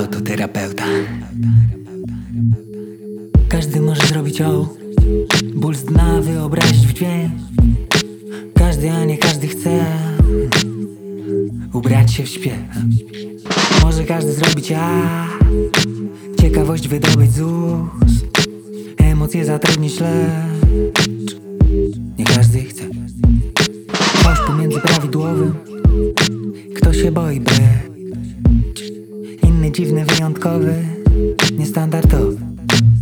Autoterapeuta. Każdy może zrobić o. Ból z dna wyobrazić w dźwięk. Każdy, a nie każdy chce Ubrać się w śpiew. Może każdy zrobić a. Ciekawość wydobyć z ust. Emocje zatrudnić lecz Nie każdy chce. Fałsz pomiędzy prawidłowym. Kto się boi być Dziwny, wyjątkowy Niestandardowy.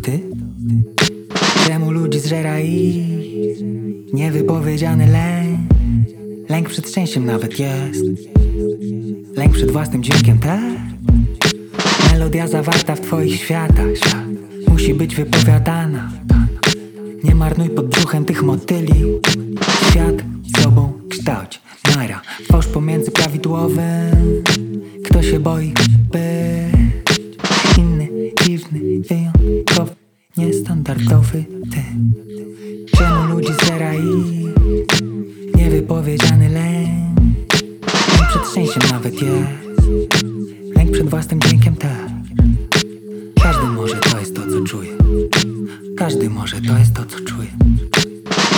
Ty? Czemu ludzi zżera i Niewypowiedziany lęk? Lęk przed szczęściem nawet jest. Lęk przed własnym dźwiękiem też Melodia zawarta w twoich światach świat Musi być wypowiadana. Nie marnuj pod brzuchem tych motyli. Świat sobą kształć Naira Fałsz pomiędzy prawidłowym. Kto się boi Niestandardowy ty. Czemu ludzi zera i Niewypowiedziany lęk? Lęk przed szczęściem nawet jest. Lęk przed własnym dźwiękiem też. Każdy może to jest to co czuje. Każdy może to jest to co czuje.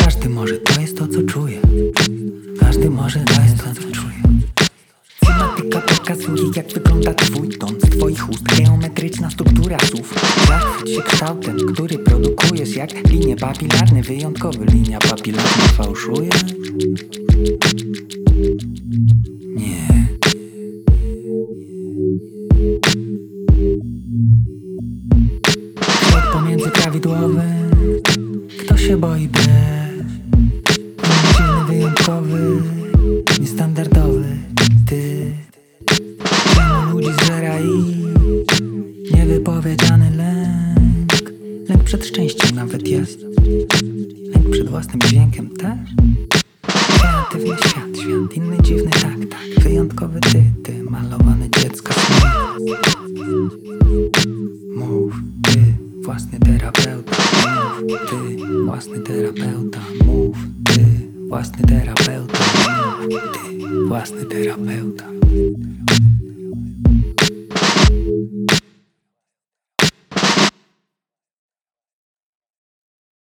Każdy może to jest to co czuje. Każdy może to jest to co czuje Jak wygląda twój ton? Z twoich ust geometryczna struktura słów. Zachwyć się kształtem, który produkujesz Jak linie papilarne, wyjątkowy Linia papilarna fałszuje? Nie. Ślad pomiędzy prawidłowym Kto się boi bez Dziwny, wyjątkowy Niewypowiedziany lęk. Lęk przed szczęściem nawet jest. Lęk przed własnym dźwiękiem też. Kreatywny świat, świat inny, dziwny, tak, tak. Wyjątkowy ty, ty, malowany dziecko Mów, ty, własny terapeuta. Mów, ty, własny terapeuta. Mów, ty, własny terapeuta. Mów, ty, własny terapeuta